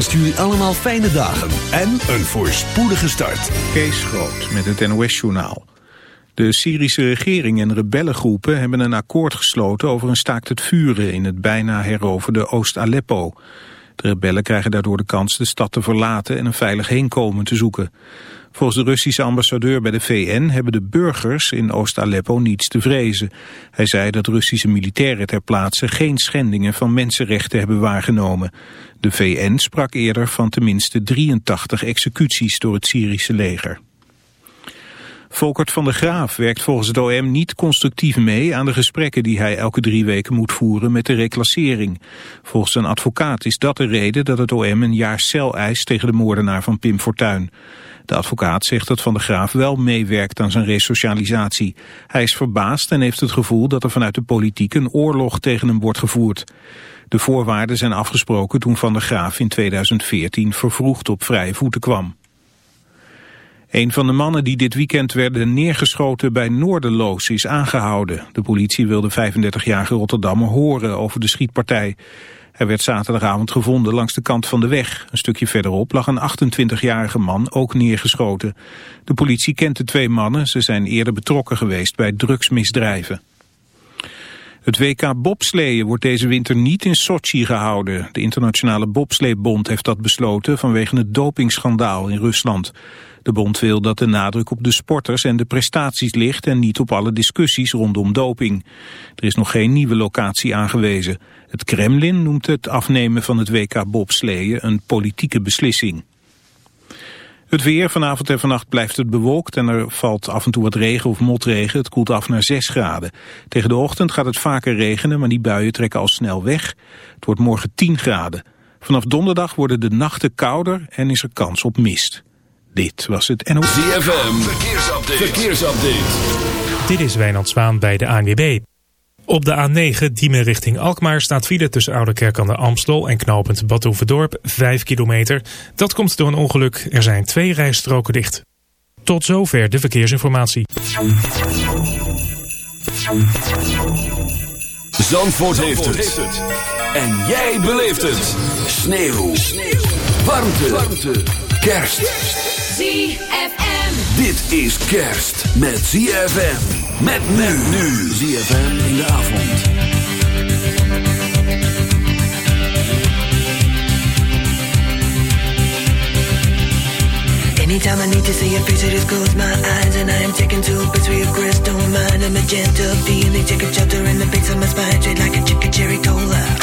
wenst jullie allemaal fijne dagen en een voorspoedige start. Kees Groot met het NOS-journaal. De Syrische regering en rebellengroepen hebben een akkoord gesloten over een staakt het vuren in het bijna heroverde Oost-Aleppo. De rebellen krijgen daardoor de kans de stad te verlaten en een veilig heenkomen te zoeken. Volgens de Russische ambassadeur bij de VN hebben de burgers in Oost-Aleppo niets te vrezen. Hij zei dat Russische militairen ter plaatse geen schendingen van mensenrechten hebben waargenomen. De VN sprak eerder van tenminste 83 executies door het Syrische leger. Volkert van der Graaf werkt volgens het OM niet constructief mee aan de gesprekken die hij elke drie weken moet voeren met de reclassering. Volgens zijn advocaat is dat de reden dat het OM een jaar cel eist tegen de moordenaar van Pim Fortuyn. De advocaat zegt dat Van der Graaf wel meewerkt aan zijn resocialisatie. Hij is verbaasd en heeft het gevoel dat er vanuit de politiek een oorlog tegen hem wordt gevoerd. De voorwaarden zijn afgesproken toen Van der Graaf in 2014 vervroegd op vrije voeten kwam. Een van de mannen die dit weekend werden neergeschoten bij Noorderloos is aangehouden. De politie wil de 35-jarige Rotterdammer horen over de schietpartij. Hij werd zaterdagavond gevonden langs de kant van de weg. Een stukje verderop lag een 28-jarige man ook neergeschoten. De politie kent de twee mannen. Ze zijn eerder betrokken geweest bij drugsmisdrijven. Het WK bobsleeën wordt deze winter niet in Sochi gehouden. De internationale bobsleebond heeft dat besloten vanwege het dopingschandaal in Rusland. De bond wil dat de nadruk op de sporters en de prestaties ligt en niet op alle discussies rondom doping. Er is nog geen nieuwe locatie aangewezen. Het Kremlin noemt het afnemen van het WK bobsleeën een politieke beslissing. Het weer, vanavond en vannacht blijft het bewolkt en er valt af en toe wat regen of motregen. Het koelt af naar 6 graden. Tegen de ochtend gaat het vaker regenen, maar die buien trekken al snel weg. Het wordt morgen 10 graden. Vanaf donderdag worden de nachten kouder en is er kans op mist. Dit was het NOS. ZFM, verkeersupdate. verkeersupdate. Dit is Wijnand Zwaan bij de ANWB. Op de A9 Diemen richting Alkmaar staat file tussen Ouderkerk aan de Amstel en knooppunt Badhoevedorp 5 kilometer. Dat komt door een ongeluk. Er zijn twee rijstroken dicht. Tot zover de verkeersinformatie. Zandvoort, heeft, het. En jij beleeft het. Sneeuw. Sneeuw. Warmte. Warmte. Kerst. ZFM. Dit is kerst met ZFM. Met men nu. ZFM in de avond. Anytime I need to see your face, I just close my eyes And I am taken to a place where your crystal mind A magenta feeling, take a shelter in the base of my spine Straight like a chicken cherry cola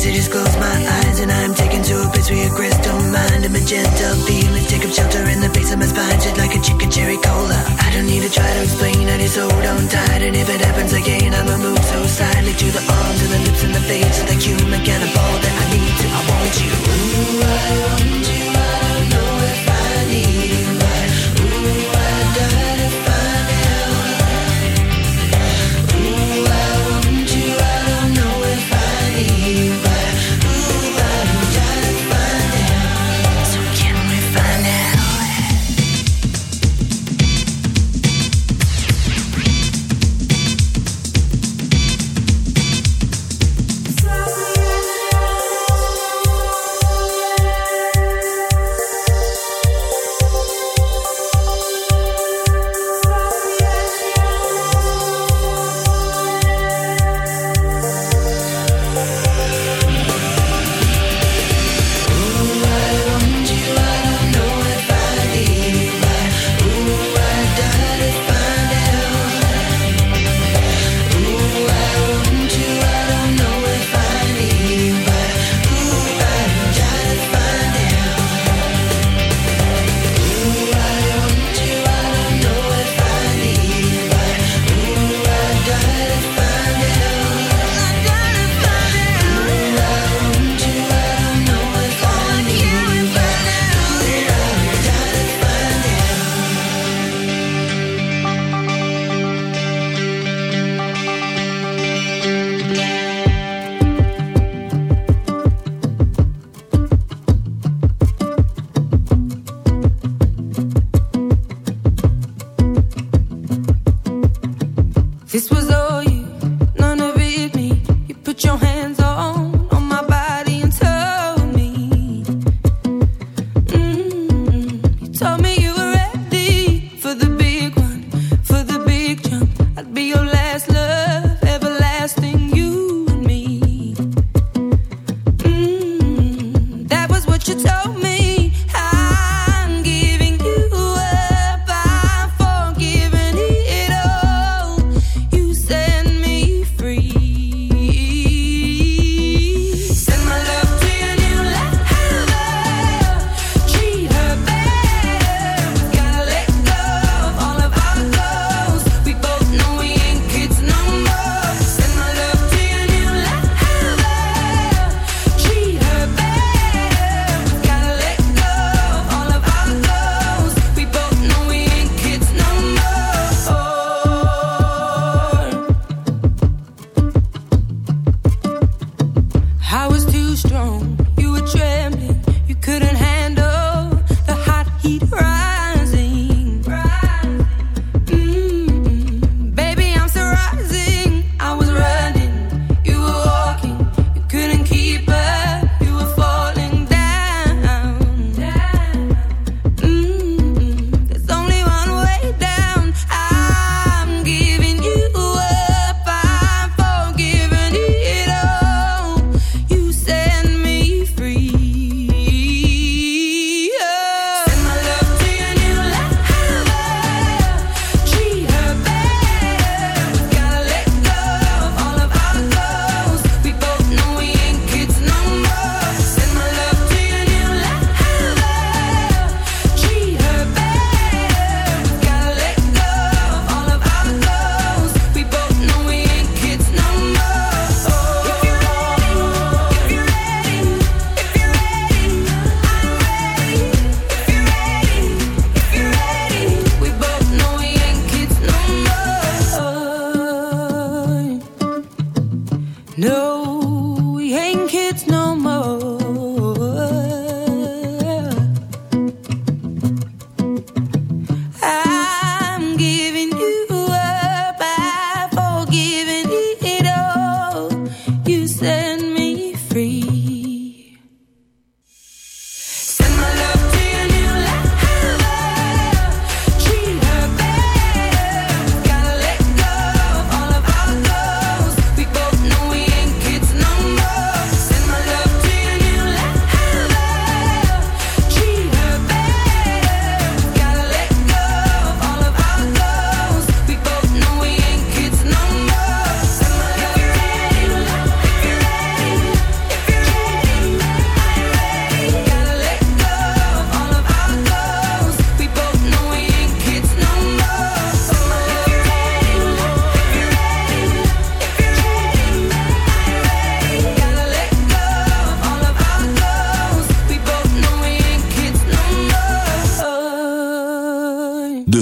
face, I just close my eyes And I'm taken to a place where your crystal mind A magenta feeling, take up shelter in the base of my spine Just like a chicken cherry cola. I don't need to try to explain, I just hold on tight And if it happens again, I'ma move so slightly To the arms and the lips and the face Of the human cannibal that I need to, I want you. Ooh, I want you,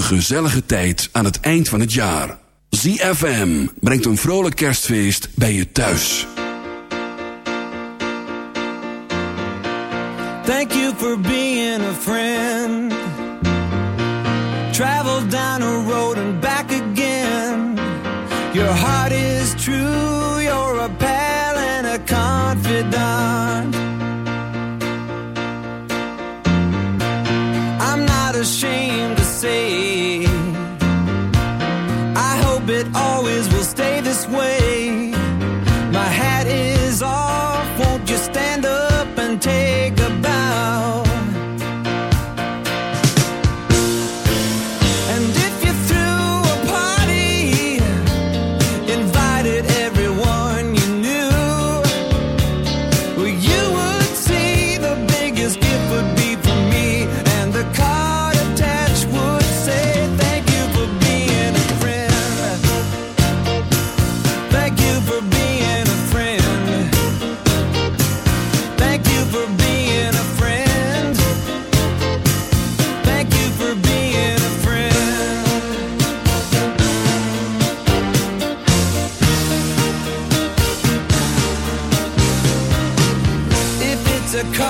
gezellige tijd aan het eind van het jaar. ZFM brengt een vrolijk kerstfeest bij je thuis. Thank you for being a friend. Travel down a road and back again. Your heart is true, you're a pal and a confidant.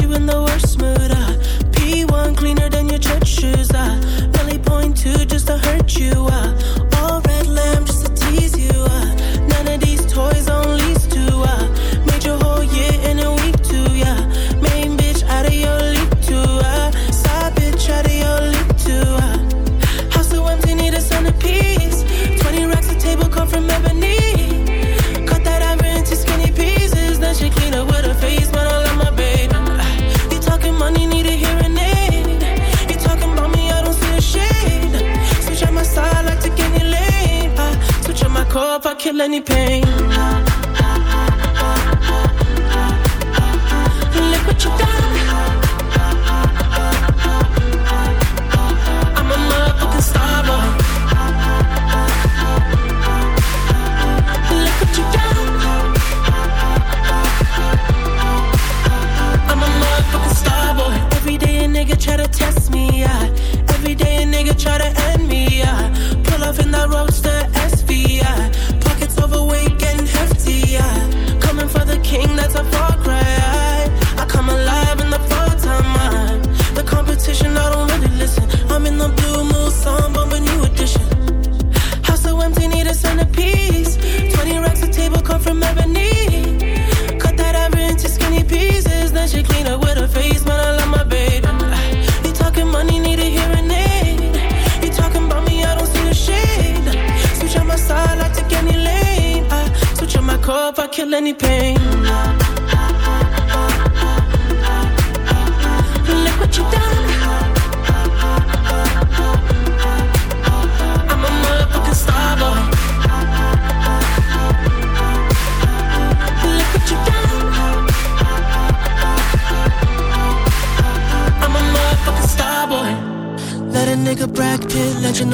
you in the worst mood. Uh. P1 cleaner than your church shoes. I uh. really point to just to hurt you. Uh. any pain.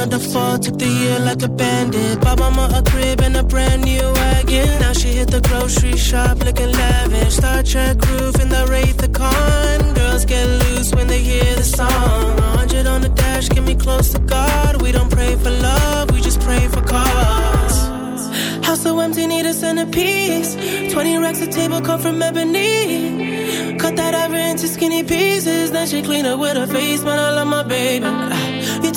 another fall, took the year like a bandit. Bought mama a crib and a brand new wagon. Now she hit the grocery shop looking lavish. Star Trek roof in the Wraith the Khan. Girls get loose when they hear the song. 100 on the dash, get me close to God. We don't pray for love, we just pray for cause. House so empty, need a centerpiece. 20 racks of table cut from ebony. Cut that ivory into skinny pieces. Then she clean up with her face, But I love my baby.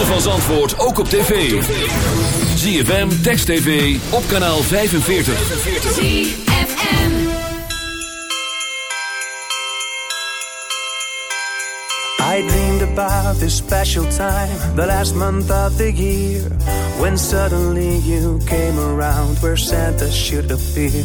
van Zandvoort ook op tv. ZFM, Text TV, op kanaal 45. ZFM I dreamed about this special time, the last month of the year, when suddenly you came around where Santa should appear.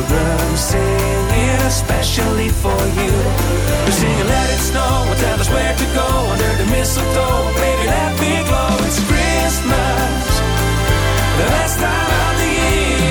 singing especially for you. They're singing Let It Snow and tell us where to go under the mistletoe. Baby, let me glow. It's Christmas, the best time of the year.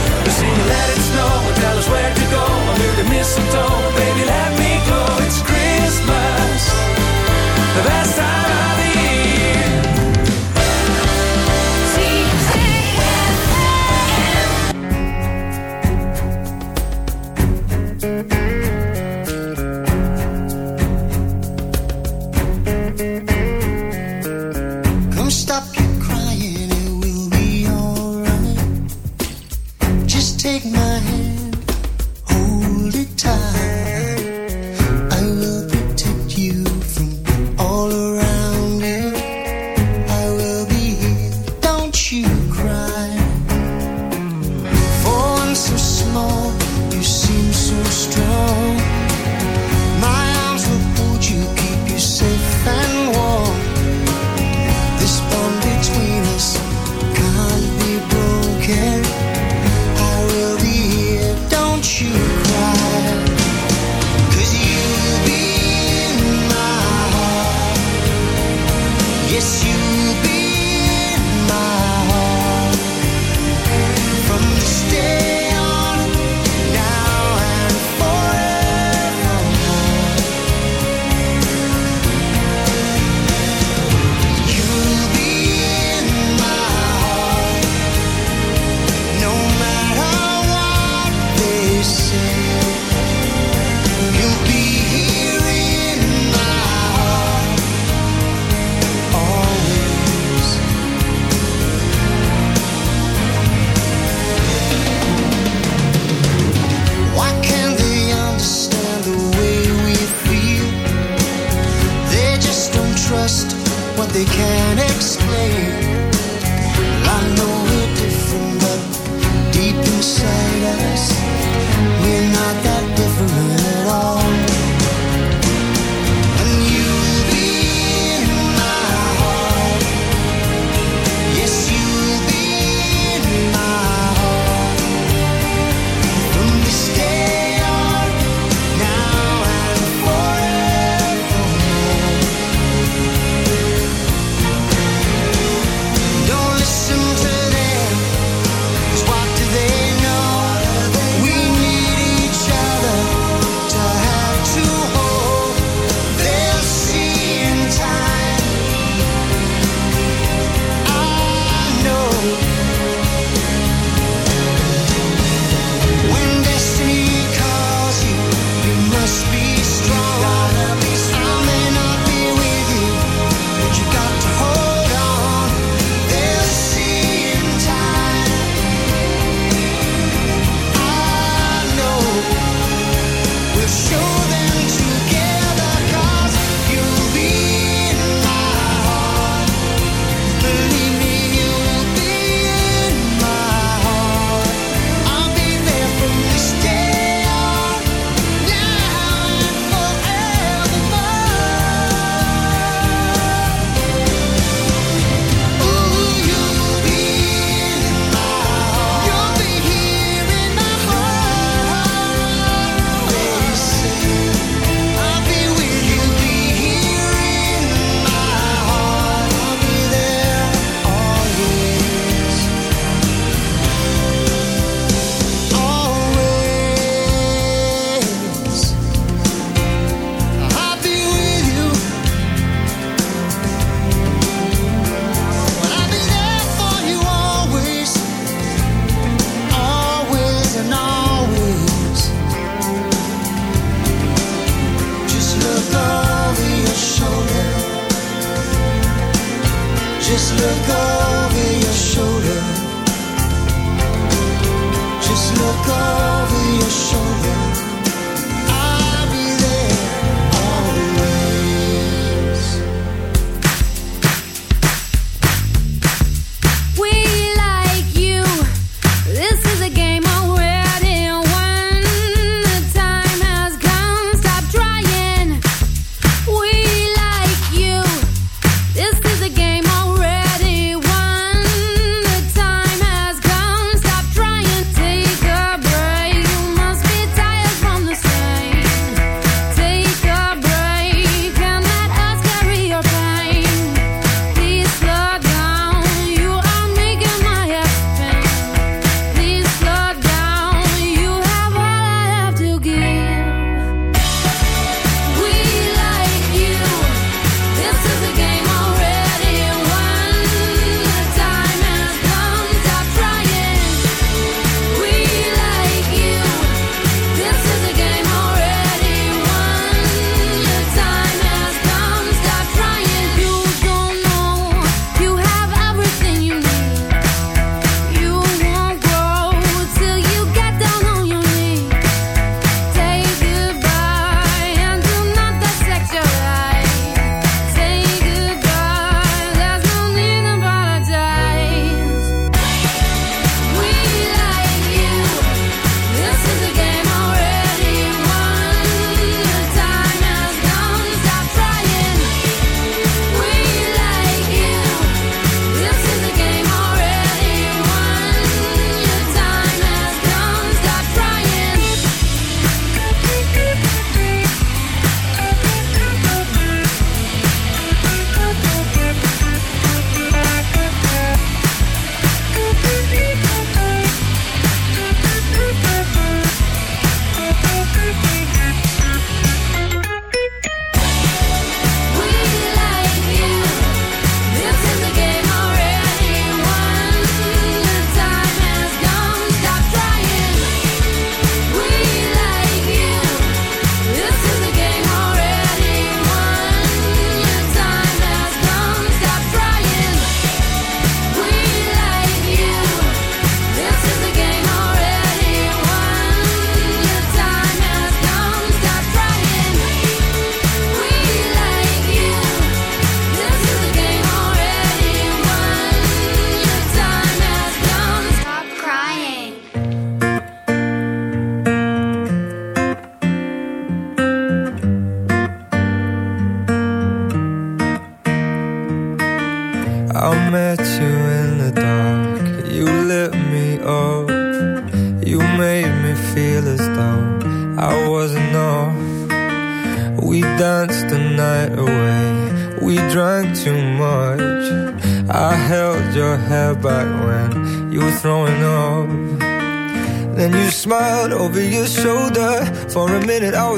Sing, let it snow, and tell us where to go under the mistletoe. Baby, let me go. It's Christmas, the best time of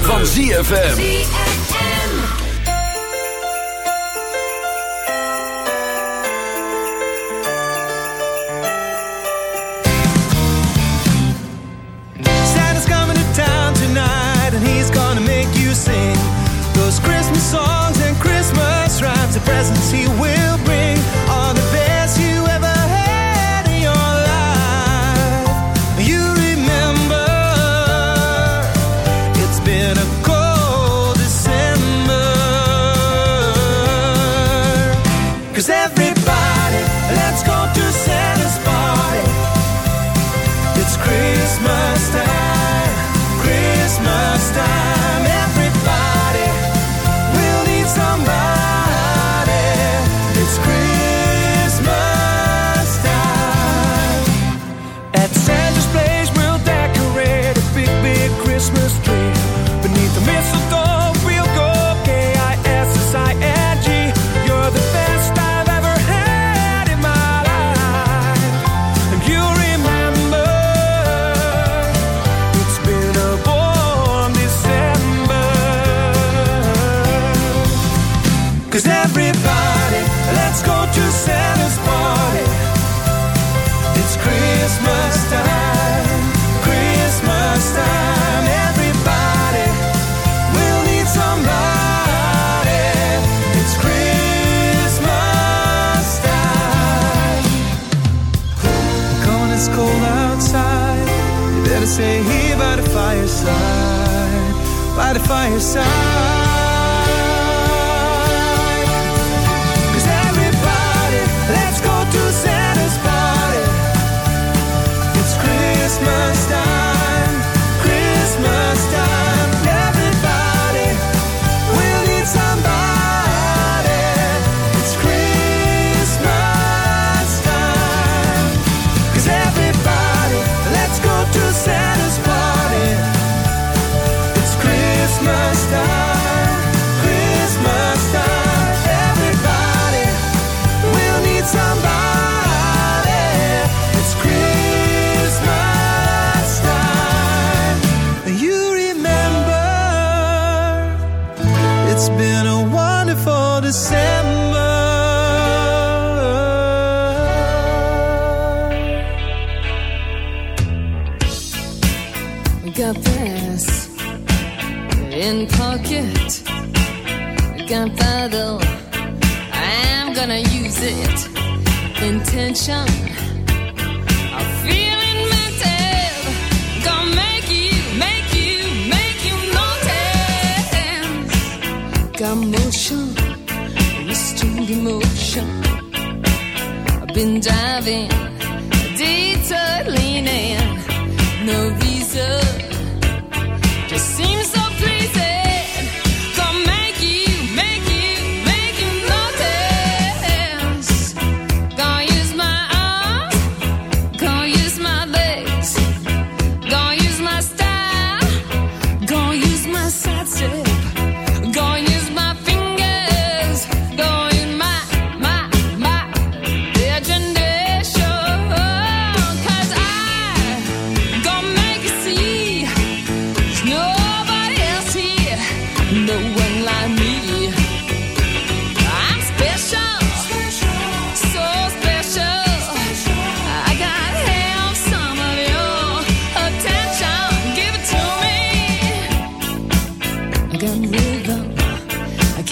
van ZFM. side, by the fireside.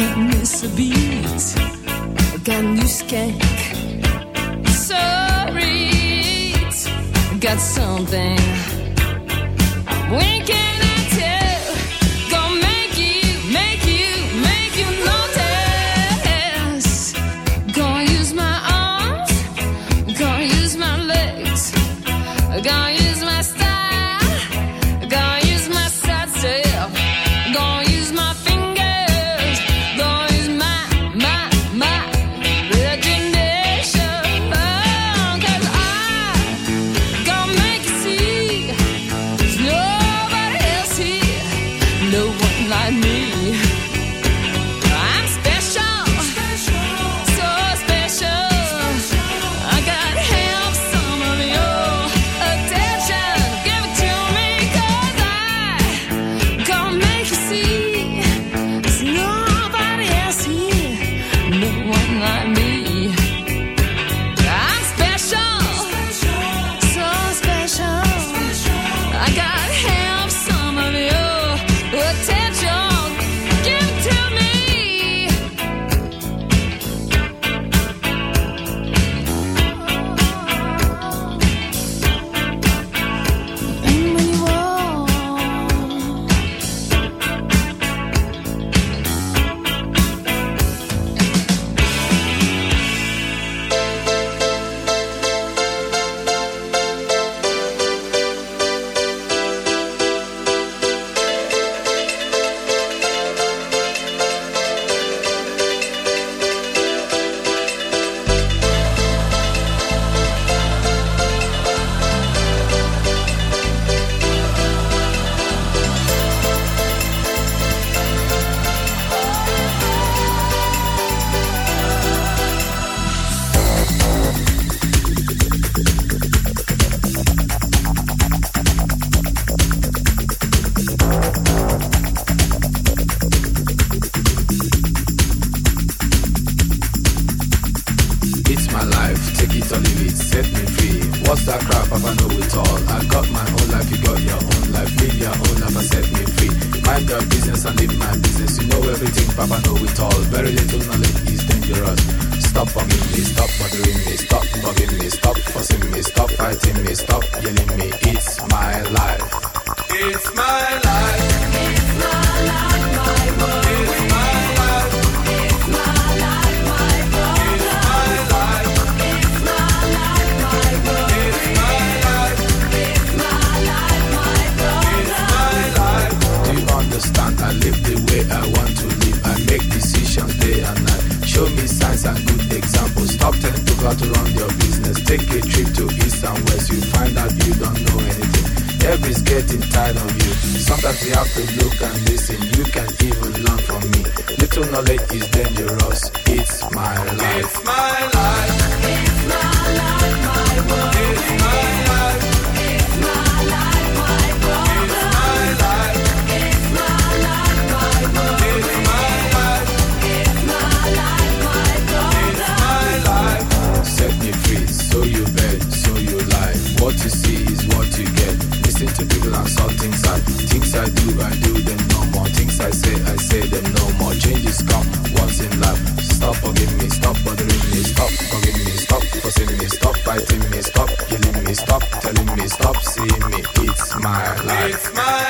can't miss a beat. I got new skank. Sorry, got something. Winking. I say, I say them no more. Changes come once in life. Stop forgive me, stop bothering me, stop forgive me, stop forcing me, stop fighting me, stop killing me, stop telling me, stop seeing me. It's my life. It's my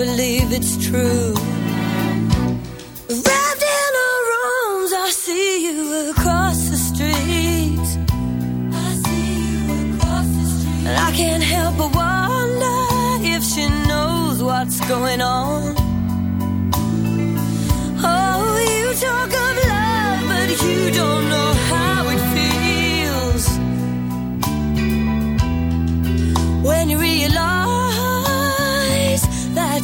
believe it's true.